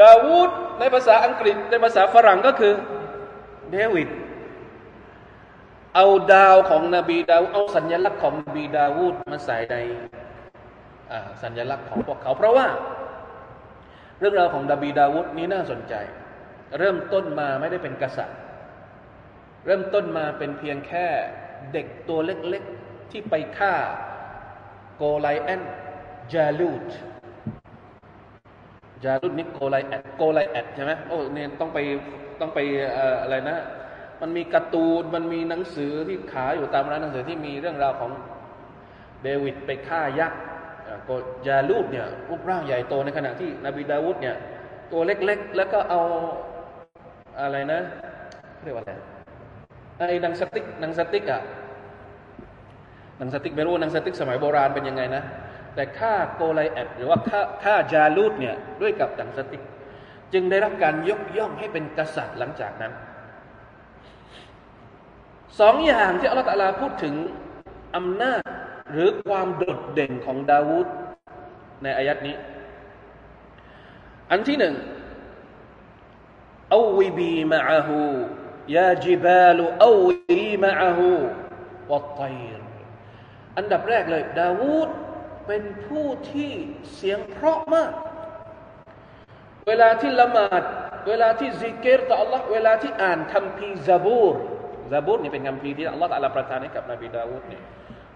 ดาวูดในภาษาอังกฤษในภาษาฝรั่งก็คือเดวิดเอาดาวของนบีดาวูดเอาสัญลักษณ์ของนบีดาวูดมาใส่ในสัญลักษณ์ของพวกเขา เพราะว่า เรื่องราวของนบีดาวูดนี้น่าสนใจ เริ่มต้นมาไม่ได้เป็นกษัตริย์ เริ่มต้นมาเป็นเพียงแค่เด็กตัวเล็กๆ ที่ไปฆ่าโกไลแอดจาลูดจาลูดนี่โกไลแอดโกไลแอดใช่ไหมโอ้เนี่ยต้องไปต้องไปอะไรนะ มันมีการ์ตูนมันมีหนังสือที่ขายอยู่ตามร้านหนังสือที่มีเรื่องราวของเดวิดไปฆ่ายักษ์โกจาลูดเนี่ยรูปร่างใหญ่โตในขณะที่นบีดาวูดเนี่ยตัวเล็กๆ แล้วก็เอาอะไรนะเรียกว่าอะไร ไอ้หนังสติ๊กหนังสติ๊กอะหนังสติ๊กไม่รู้หนังสติ๊กสมัยโบราณเป็นยังไงนะ แต่ฆ่าโกไลแอดหรือว่าฆ่าฆ่าจาลูดเนี่ยด้วยกับหนังสติ๊ก จึงได้รับการยกย่องให้เป็นกษัตริย์หลังจากนั้นสองอย่างที่อัลลอฮฺตาลาพูดถึงอำนาจหรือความโดดเด่นของดาวูดในอายะฮ์นี้ อันที่หนึ่งأوبي معه يا جبال أوبي معه والطيرอันดับแรกเลย ดาวูดเป็นผู้ที่เสียงเพราะมาก เวลาที่ละหมาด เวลาที่ซิกรฺต่อ อัลลอฮฺ เวลาที่อ่านคัมภีร์ซาบูรซาบูรนี่เป็นคัมภีร์ที่ Allah ตะลาประทานให้กับนบีดาวูดเนี่ย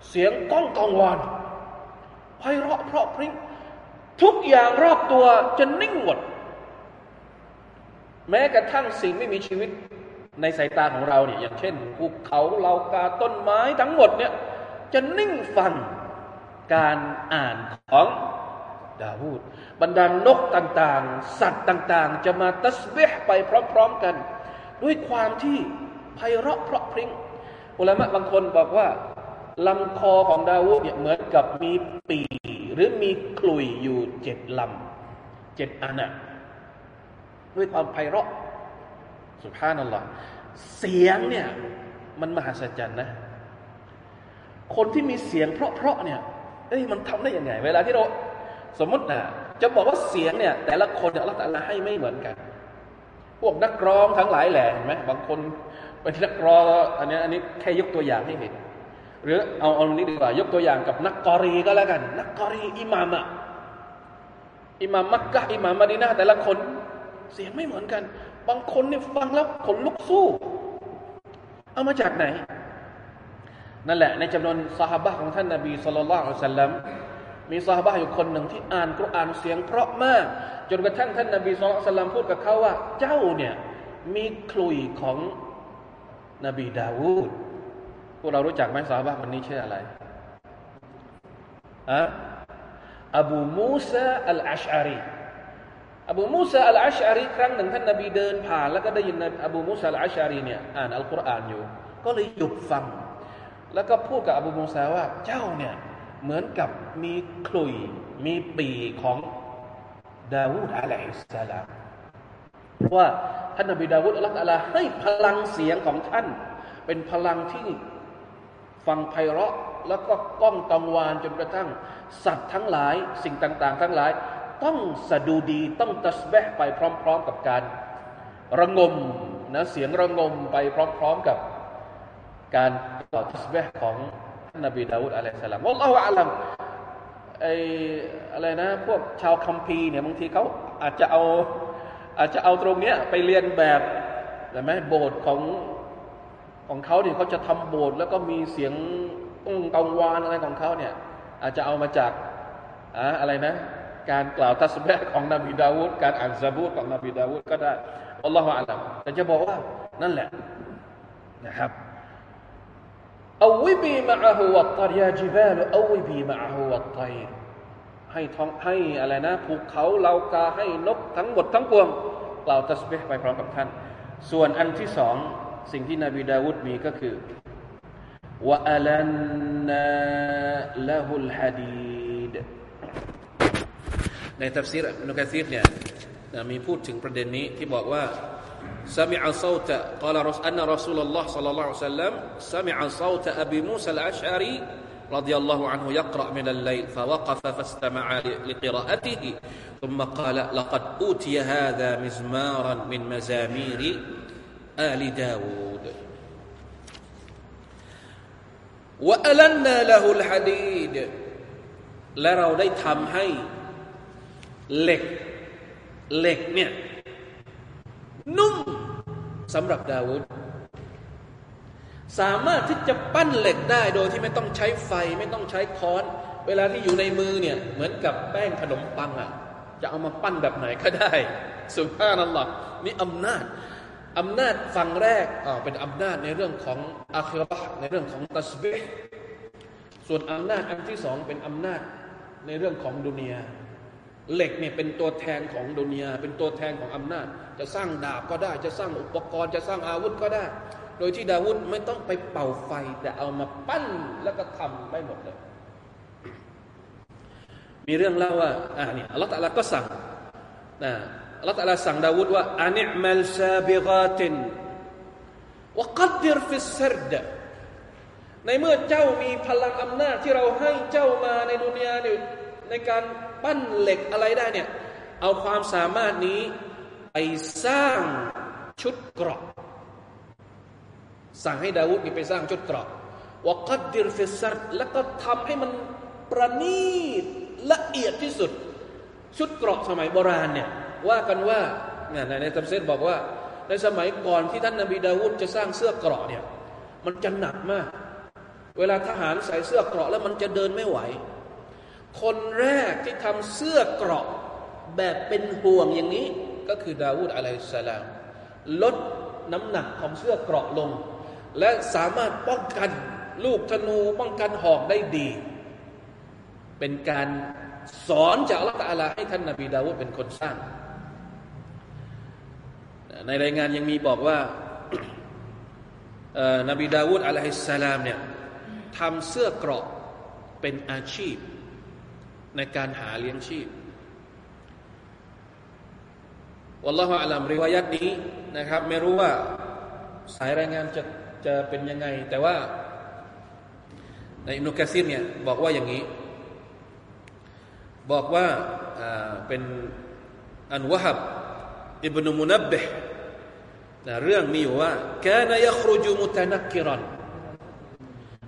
เสียงก้องกังวานไพเราะเพราะพริ้งทุกอย่างรอบตัวจะนิ่งหมด แม้กระทั่งสิ่งไม่มีชีวิต ในสายตาของเราเนี่ยอย่างเช่นภูเขาเหล่ากาต้นไม้ทั้งหมดเนี่ยจะนิ่งฟังการอ่านของดาวูดบรรดานกต่างๆ สัตว์ต่างๆ จะมาตัสเบห์ไปพร้อมๆกัน ด้วยความที่ไพเราะเพราะพริ้งอุลามะบางคนบอกว่าลำคอของดาวูดเนี่ยเหมือนกับมีปีหรือมีคลุยอยู่เจ็ดลำเจ็ดอันอะด้วยความไพเราะ สุภาพนั่นแหละเสียงเนี่ยมันมหัศจรรย์นะ คนที่มีเสียงเพราะๆเนี่ยเอ้ยมันทำได้ยังไง เวลาที่เราสมมตินะจะบอกว่าเสียงเนี่ย แต่ละคนเนี่ยเราแต่ละให้ไม่เหมือนกัน พวกนักร้องทั้งหลายแหล่เห็นไหมบางคนเป็นนักร้องอันนี้อันนี้แค่ยกตัวอย่างให้เห็นหรือเอาเอานี้ดีกว่ายกตัวอย่างกับนักกอรีก็แล้วกัน นักกอรีอิหมามอะอิหมามมักกะอิหมามมาดีนาแต่ละคนเสียงไม่เหมือนกัน บางคนเนี่ยฟังแล้วขนลุกสู้ เอามาจากไหน นั่นแหละ ในจำนวนสหายของท่านนาบีสุลต่านอัลสลัมมีสหายอยู่คนหนึ่งที่อ่านกุรอานเสียงเพราะมาก จนกระทั่งท่านนาบีสุลต่านพูดกับเขาว่า เจ้าเนี่ยมีคลุยของนบีดาวูดพวกเรารู้จักไหมสหายคนนี้ชื่ออะไรอะอบูมูซาอัลอาชอารี อบูมูซาอัลอาชารีครั้งหนึ่งท่านนบีเดินผ่านแล้วก็ได้ยินอบูมูซาอัลอาชารีเนี่ยอ่านอัลกุรอานอยู่ ก็เลยหยุดฟัง แล้วก็พูดกับอบูมูซาว่าเจ้าเนี่ยเหมือนกับมีคลุยมีปีของดาวูดอะลัยฮิสลามว่าท่านนบีดาวูดอัลลอฮฺให้พลังเสียงของท่าน เป็นพลังที่ฟังไพเราะ แล้วก็ก้องกังวานจนกระทั่ง สัตว์ทั้งหลาย สิ่งต่าง ๆ ทั้งหลาย ต้องสะดูดีต้องตัสเบะไปพร้อม ๆ กับการระงมนะเสียงระงมไปพร้อม ๆกับการกล่าวตัสเบะของนบีดาวูดอะลัยสลามอัลลอฮฺอัลลัมไออะไรนะ พวกชาวคัมภีร์เนี่ยบางทีเขาอาจจะเอาอาจจะเอาตรงเนี้ยไปเรียนแบบแต่ไหมโบสถ์ของของเขาเนี่ยเขาจะทำโบสถ์แล้วก็มีเสียงอุ้งกังวานอะไรของเขาเนี่ยอาจจะเอามาจากอะอะไรนะ การกล่าวทัศน์ของนบีดาวูดการอ่านซาบูตของนบีดาวูดก็ได้อัลลอฮฺอัลลัมแต่จะบอกว่านั่นแหละนะครับأوبي معه والطير يا جبال أوبي معه والطيرให้ท้องให้อะไรนะภูเขาเลากาให้นกทั้งหมดทั้งปวงกล่าวตัสบีไปพร้อมกับท่าน ส่วนอันที่สองสิ่งที่นบีดาวูดมีก็คือوألنا له الحديد ในทัฟซีรนุกะซีรเนี่ยมีพูดถึงประเด็นนี้ที่บอกว่า سمع صوت قال أن رسول الله صلى الله عليه وسلم سمع صوت أبي موسى الأشعري رضي الله عنه يقرأ من الليل فوقف فاستمع لقراءته ثم قال لقد أوتي هذا مزمارا من مزامير آل داود وألنا له الحديد และเราได้ทำให้ เหล็ก เหล็กเนี่ยนุ่มสำหรับดาวุธสามารถที่จะปั้นเหล็กได้โดยที่ไม่ต้องใช้ไฟไม่ต้องใช้ค้อน เวลาที่อยู่ในมือเนี่ยเหมือนกับแป้งขนมปังอะ่ะจะเอามาปั้นแบบไหนก็ได้สุภาพนั่นหละนี่อำนาจอำนาจฝั่งแรกอ่าเป็นอำนาจในเรื่องของอาคิรในเรื่องของตัสบิส่วนอำนาจอันที่สองเป็นอำนาจในเรื่องของดุนยา เหล็กเนี่ยเป็นตัวแทนของดุนยาเป็นตัวแทนของอำนาจ จะสร้างดาบก็ได้ จะสร้างอุปกรณ์จะสร้างอาวุธก็ได้ โดยที่ดาวุธไม่ต้องไปเป่าไฟ แต่เอามาปั้นแล้วก็ทำได้หมดเลย มีเรื่องเล่าว่าอ่านี่อัลลอฮฺตะลาก็สั่งนะอัลลอฮฺตะลาสั่งดาวุธว่าอานิมัลซาบิกาตินวกัดดิรฟิสซรดในเมื่อเจ้ามีพลังอำนาจที่เราให้เจ้ามาในดุนยาเนี่ยในการ ปั้นเหล็กอะไรได้เนี่ย เอาความสามารถนี้ไปสร้างชุดเกราะสั่งให้ดาวุฒนี่ไปสร้างชุดเกราะวกัดดิรฟิสัรแล้วก็ทำให้มันประณีตละเอียดที่สุด ชุดเกราะสมัยโบราณเนี่ยว่ากันว่าเนี่ยในตัมเซตบอกว่า ในสมัยก่อนที่ท่านนบีดาวุฒจะสร้างเสื้อเกราะเนี่ยมันจะหนักมาก เวลาทหารใส่เสื้อเกราะแล้วมันจะเดินไม่ไหว คนแรกที่ทำเสื้อเกราะแบบเป็นห่วงอย่างนี้ ก็คือดาวูดอะลัยสลามลดน้ำหนักของเสื้อเกราะลง และสามารถป้องกันลูกธนูป้องกันหอกได้ดี เป็นการสอนจากอัลลอฮฺให้ท่านนบีดาวุฒเป็นคนสร้าง ในรายงานยังมีบอกว่านบีดาวุฒอะลัยฮิสสลามเนี่ยทำเสื้อเกราะเป็นอาชีพ ในการหาเลี้ยงชีพวัลลอฮฺอัลลัมริวายัตนี้นะครับ ไม่รู้ว่าสายรายงานจะจะเป็นยังไง แต่ว่าในอิมนุกะซีรเนี่ยบอกว่าอย่างนี้ บอกว่าเป็นอันวะฮับอิบนุมุนับเบห์เรื่องมีอยู่ว่าแกนยครูจูมุตนักกิรัน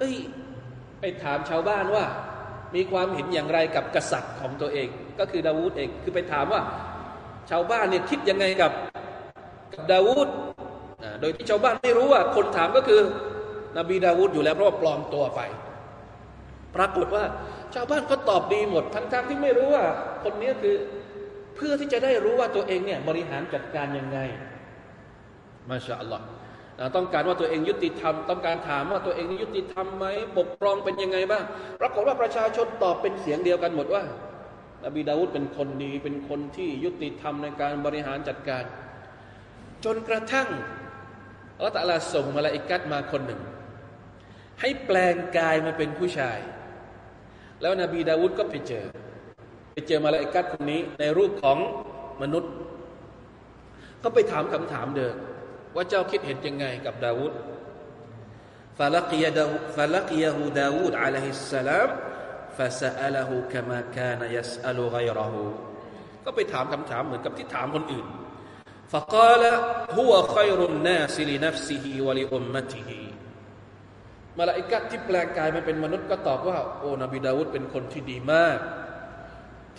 เอ้ยไปถามชาวบ้านว่า มีความเห็นอย่างไรกับกษัตริย์ของตัวเอง ก็คือดาวูดเองคือไปถามว่า ชาวบ้านเนี่ยคิดยังไงกับกับดาวูดโดยที่ชาวบ้านไม่รู้ว่า คนถามก็คือนบีดาวูดอยู่แล้วเพราะว่าปลอมตัวไป ปรากฏว่า ชาวบ้านก็ตอบดีหมด ทั้งๆที่ไม่รู้ว่า คนนี้คือเพื่อที่จะได้รู้ว่าตัวเองเนี่ยบริหารจัดการยังไงมาชาอัลลอฮ์ ต้องการว่าตัวเองยุติธรรม ต้องการถามว่าตัวเองยุติธรรมไหมปกครองเป็นยังไงบ้างปรากฏว่าประชาชนตอบเป็นเสียงเดียวกันหมดว่านบีดาวุฒเป็นคนดีเป็นคนที่ยุติธรรมในการบริหารจัดการ จนกระทั่งอัลลอฮฺส่งมาลาอิกัดมาคนหนึ่ง ให้แปลงกายมาเป็นผู้ชาย แล้วนบีดาวุฒก็ไปเจอ ไปเจอมาลาอิกัดคนนี้ในรูปของมนุษย์ ก็ไปถามคำถามเดิม ว่าเจ้าคิดเห็นยังไงกับดาวูดฟาลักยาดาฟาลักยาฮูดาวูดอะลัยฮิสสลามฟาซาอัลฮูคมาคานายัสอัลูไกรหูก็ไปถามคำถามเหมือนกับที่ถามคนอื่น فقال هو خير الناس لنفسه ولأمته มาลาอิกัดที่แปลงกายมาเป็นมนุษย์ก็ตอบว่าโอ้นบีดาวุฒเป็นคนที่ดีมาก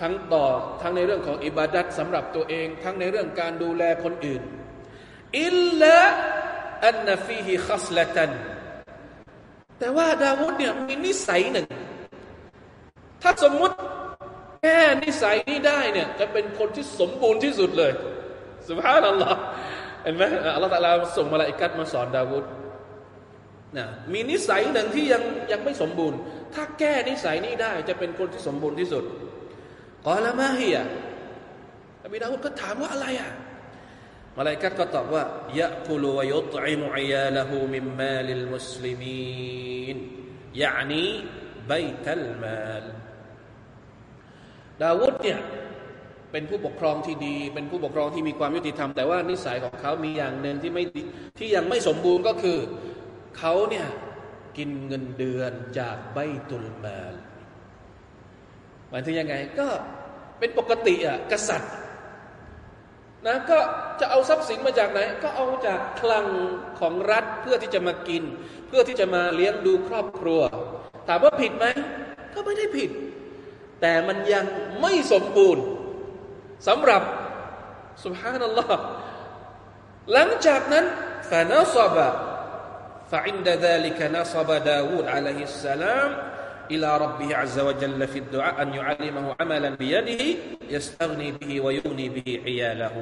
ทั้งต่อทั้งในเรื่องของอิบาดัตสำหรับตัวเอง ทั้งในเรื่องการดูแลคนอื่น อิลลาอันนฟีฮิคัสละตันแต่ว่าดาวุฒเนี่ยมีนิสัยหนึ่ง ถ้าสมมุติแค่นิสัยนี้ได้เนี่ยจะเป็นคนที่สมบูรณ์ที่สุดเลยสุภาพนัลลอฮ์เห็นไหมอัลลอฮฺตะลาส่งมาลาอิกัดมาสอนดาวุฒนะมีนิสัยหนึ่งที่ยังยังไม่สมบูรณ์ ถ้าแก้นิสัยนี้ได้จะเป็นคนที่สมบูรณ์ที่สุดกอละมาเฮียนบีดาวุฒก็ถามว่าอะไรอะ Malaikat ก็ตอบว่ายะกุลวยตอิมุอียาละหูมิมมาลิลมุสลิมีนยานีบตัลมาลดาวุฒเนี่ยเป็นผู้ปกครองที่ดี เป็นผู้ปกครองที่มีความยุติธรรม แต่ว่านิสัยของเขามีอย่างหนึ่งที่ไม่ที่ยังไม่สมบูรณ์ก็คือเขาเนี่ยกินเงินเดือนจากใบตุลมาลหมายถึงยังไงก็เป็นปกติอะกษัตริย์ นะก็จะเอาทรัพย์สินมาจากไหน ก็เอาจากคลังของรัฐเพื่อที่จะมากิน เพื่อที่จะมาเลี้ยงดูครอบครัว ถามว่าผิดไหมก็ไม่ได้ผิด แต่มันยังไม่สมบูรณ์สำหรับสุภานัลลอฮ์หลังจากนั้นฟานาซบะฟาอินดะซาลิกนาซบะดาวูดอะลัยฮิสสลาม إلى ربه عز وجل في الدعاء أن يعلمه عملا بيده يستغني به ويغني به عياله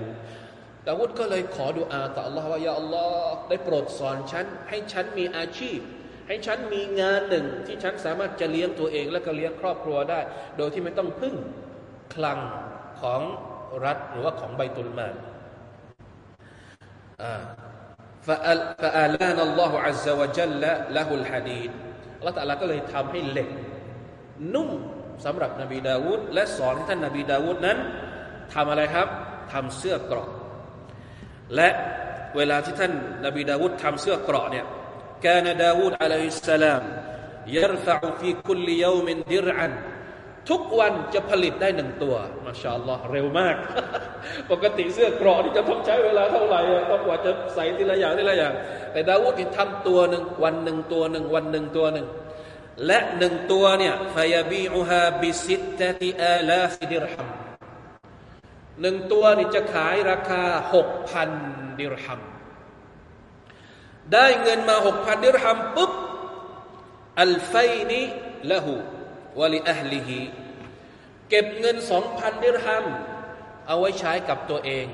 ดาวุฒก็เลยขอดุอาต่อ Allah ว่ายาอัลลอฮ์ได้โปรดสอนฉันให้ฉันมีอาชีพ ให้ฉันมีงานหนึ่ง ที่ฉันสามารถจะเลี้ยงตัวเอง และก็เลี้ยงครอบครัวได้ โดยที่ไม่ต้องพึ่งคลังของรัฐหรือว่าของใบตุลมานฟาอัลลานอัลลอฮฺ عز وجل له الحديد อัลลอฮฺตะลาก็เลยทำให้เหล็ก นุ่มสำหรับนบีดาวูดและสอนให้ท่านนบีดาวูดนั้น ทำอะไรครับ ทำเสื้อเกราะและเวลาที่ท่านนบีดาวูดทำเสื้อกรอกเนี่ยกานดาวูดอะลัยฮิสสลามยรฟะฟีคุลยูมินดิรอัน ทุกวันจะผลิตได้หนึ่งตัวมาชาอัลลอฮ์เร็วมาก ปกติเสื้อกรอที่จะต้องใช้เวลาเท่าไหร่ต้องกว่าจะใส่ทีละอย่างทีละอย่าง แต่ดาวูดที่ทำตัวหนึ่งวันหนึ่งตัวหนึ่งวันหนึ่งตัวหนึ่งและหนึ่งตัวเนี่ยฟยาบีอูฮาบิสิตติอาลาฟิดิรฮัมหนึ่งตัวนี่จะขายราคาหกพันดิรฮัมได้เงินมาหกพันดิรฮัมปุ๊บألفين له ولأهله เก็บเงินสองพันดิรฮัมเอาไว้ใช้กับตัวเอง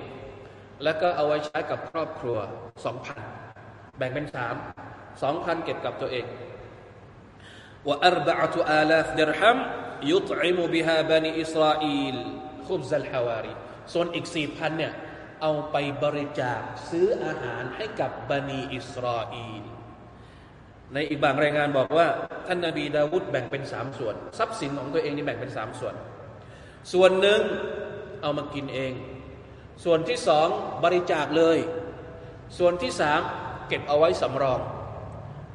แล้วก็เอาไว้ใช้กับครอบครัวสองพันแบ่งเป็นสามสองพันเก็บกับตัวเองوأربعة آلاف درهم يطعم بها بني إسرائيل خبز الحواري ส่วนอีกสี่พันเนี่ยเอาไปบริจาคซื้ออาหารให้กับบันีอิสราเอล ในอีกบางรายงานบอกว่าท่านนาบีดาวุฒแบ่งเป็นสามส่วน ทรัพย์สินของตัวเองนี่แบ่งเป็นสามส่วน ส่วนหนึ่งเอามากินเอง ส่วนที่สองบริจาคเลย ส่วนที่สามเก็บเอาไว้สำรอง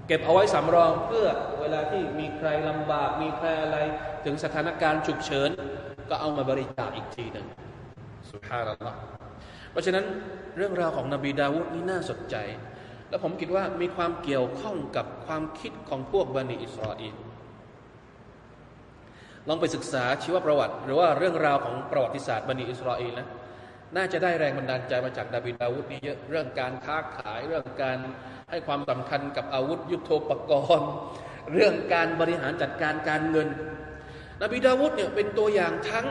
เก็บเอาไว้สำรองเพื่อเวลาที่มีใครลำบาก มีใครอะไรถึงสถานการณ์ฉุกเฉิน ก็เอามาบริจาคอีกทีหนึ่งสุภาพละเพราะฉะนั้นเรื่องราวของนบีดาวุฒนี่น่าสนใจ และผมคิดว่ามีความเกี่ยวข้องกับความคิดของพวกบันิอิสราเอลลองไปศึกษาชีวประวัติ หรือว่าเรื่องราวของประวัติศาสตร์บันิอิสราเอลนะน่าจะได้แรงบันดาลใจมาจากดาบิดาวุฒนี่เยอะเรื่องการค้าขาย เรื่องการให้ความสำคัญกับอาวุธยุโทโธปกรณ์ เรื่องการบริหารจัดการการเงินนบีดาวุฒเนี่ยเป็นตัวอย่างทั้ง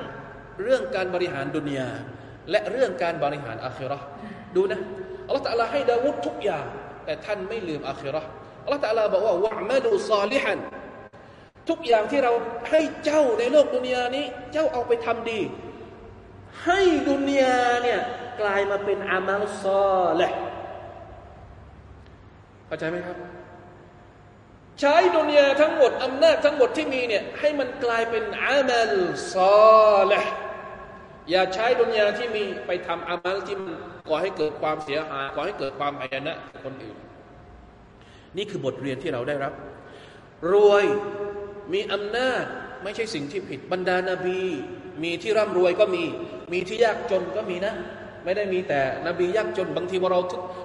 เรื่องการบริหารดุนยาและเรื่องการบริหารอาคิรอดูนะอัลลอฮฺตะลาให้ดาวุฒทุกอย่าง แต่ท่านไม่ลืมอาคิรออัลลอฮฺตะลาบอกว่าวะมาดูซอลิฮันทุกอย่างที่เราให้เจ้าในโลกดุนยานี้ เจ้าเอาไปทำดี ให้ดุนยาเนี่ยกลายมาเป็นอามัลซอลห์เข้าใจไหมครับ ใช้ดุนยาทั้งหมดอำนาจทั้งหมดที่มีเนี่ยให้มันกลายเป็นอามัลซอลห์อย่าใช้ดุนยาที่มีไปทำอามัลที่มัน ก่อให้เกิดความเสียหายก่อให้เกิดความอายนะคนอื่น นี่คือบทเรียนที่เราได้รับ รวยมีอำนาจไม่ใช่สิ่งที่ผิดบรรดานาบี มีที่ร่ำรวยก็มี มีที่ยากจนก็มีนะไม่ได้มีแต่นบียากจนบางทีเรา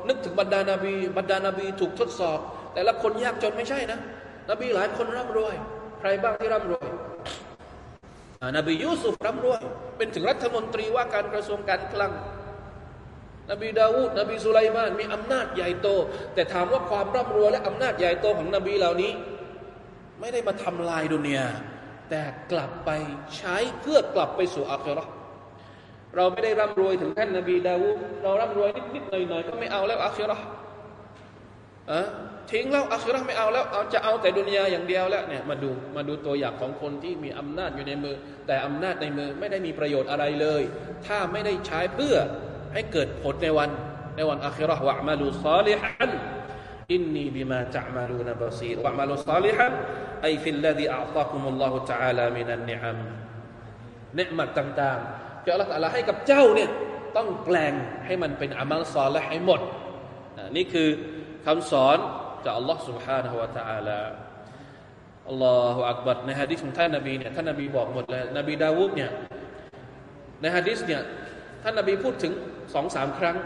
นึกถึงบรรดานาบี บรรดานาบีถูกทดสอบ แต่ละคนยากจนไม่ใช่นะ นบีหลายคนร่ำรวย ใครบ้างที่ร่ำรวยนบียูซุฟร่ำรวย เป็นถึงรัฐมนตรีว่าการกระทรวงการคลัง นบีดาวูดนบีสุไลมาน มีอำนาจใหญ่โต แต่ถามว่าความร่ำรวยและอำนาจใหญ่โตของนบีเหล่านี้ ไม่ได้มาทำลายดุนยาแต่กลับไปใช้เพื่อกลับไปสู่อัคราเราไม่ได้ร่ำรวยถึงขั้นนบีดาวูดเราร่ำรวยนิดๆหน่อยๆก็ไม่เอาแล้วอัคราอะทิ้งแล้วอัคราไม่เอาแล้วเอาจะเอาแต่ดุนยาอย่างเดียวแล้วเนี่ยมาดูมาดูตัวอย่างของคนที่มีอำนาจอยู่ในมือ แต่อำนาจในมือไม่ได้มีประโยชน์อะไรเลย ถ้าไม่ได้ใช้เพื่อ ให้เกิดผลในวันในวันอัคราวะมาลูซาลิฮันอินนีบิมาจะมาลูนบซีรวะมาลูซาลิฮันไอฟิลลดีอัลตาคุมุลลอฮุ تعالى มินันนิอัมเนืมัดต่างๆที่อัลลอฮฺตะลาให้กับเจ้าเนี่ยต้องแปลงให้มันเป็นอามัลซอลและให้หมดนี่คือคำสอนจากอัลลอฮ์ سبحانه และ تعالى อัลลอฮฺอักบัดในฮะดิษของท่านนบีเนี่ยท่านนบีบอกหมดเลยนบีดาวูดเนี่ยในฮะดิษเนี่ย ท่านนบีพูดถึงสองสามครั้ง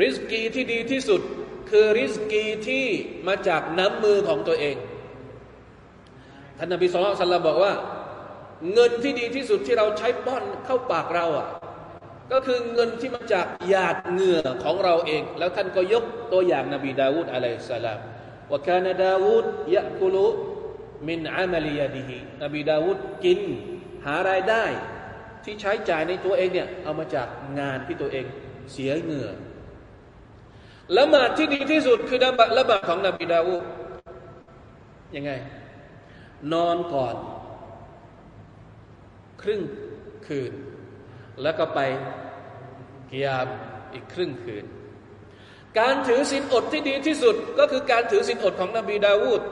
ริสกีที่ดีที่สุดคือริสกีที่มาจากน้ำมือของตัวเอง ท่านนบีสุลต่านบอกว่า เงินที่ดีที่สุดที่เราใช้ป้อนเข้าปากเราอะก็คือเงินที่มาจากหยาดเหงื่อของเราเอง แล้วท่านก็ยกตัวอย่างนบีดาวูดอะลัยสลามว่าคานดาวูดยะกุลุมินอามัลียดีฮีนบีดาวูดกินหารายได้ ที่ใช้จ่ายในตัวเองเนี่ยเอามาจากงานที่ตัวเองเสียเหงื่อละหมาดที่ดีที่สุดคือละหมาดละหมาดของนบีดาวูดยังไง นอนก่อน ครึ่งคืน แล้วก็ไปกิยามอีกครึ่งคืน การถือศีลอดที่ดีที่สุดก็คือการถือศีลอดของนบีดาวูด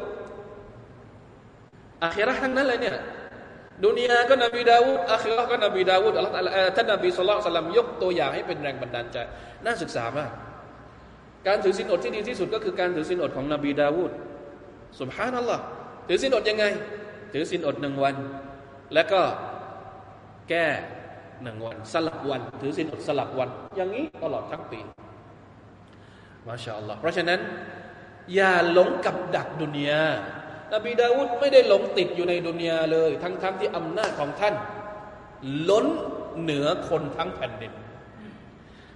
อาคิระทั้งนั้นเลยเนี่ย ดุนยาก็นบีดาวูดอาคิระก็นบีดาวูดอัลลอฮฺท่านนบีสุลต่านยกตัวอย่างให้เป็นแรงบันดาลใจน่าศึกษามาก การถือศีลอดที่ดีที่สุดก็คือการถือศีลอดของนบีดาวูดสุบฮานัลลอฮ์ถือศีลอดยังไง ถือศีลอดหนึ่งวัน แล้วก็แก้หนึ่งวัน สลับวัน ถือศีลอดสลับวัน อย่างนี้ตลอดทั้งปีมาชาอัลลอฮ์เพราะฉะนั้น อย่าหลงกับดักดุนยา นบีดาวุฒไม่ได้หลงติดอยู่ในดุนยาเลย ทั้งๆทที่อำนาจของท่าน ล้นเหนือคนทั้งแผ่นดิน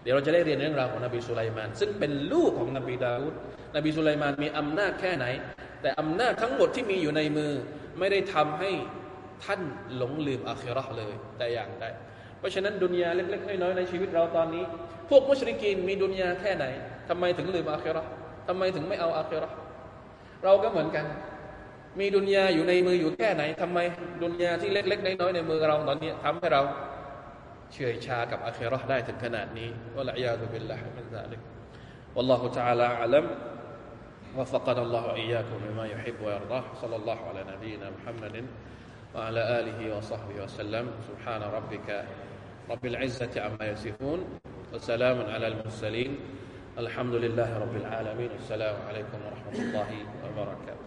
เดี๋ยวเราจะได้เรียนเรื่องราวของนบีสุไลมาน ซึ่งเป็นลูกของนบีดาวุฒนบีสุไลมานมีอำนาจแค่ไหน แต่อำนาจทั้งหมดที่มีอยู่ในมือ ไม่ได้ทำให้ท่านหลงลืมอาคิรอเลย แต่อย่างใดเพราะฉะนั้นดุนยาเล็กๆน้อยๆในชีวิตเราตอนนี้ พวกมุชริกีนมีดุนยาแค่ไหนทำไมถึงลืมอาคิรอห์ทำไมถึงไม่เอาอาคิรอเราก็เหมือนกัน มีดุนยาอยู่ในมืออยู่แค่ไหน ทำไมดุนยาที่เล็กๆน้อยๆในมือเราตอนนี้ทำให้เราเฉื่อยชากับอาคิรอห์ได้ถึงขนาดนี้วะลัยยาตุบิลลาฮิมินซาลิก والله تعالى أعلم وفقنا الله وإياكم بما يحب ويرضاه صلى الله على نبينا محمد وعلى آله وصحبه وسلم سبحان ربك رب العزة عما يصفون وسلام على المرسلين الحمد لله رب العالمين السلام عليكم ورحمة الله وبركاته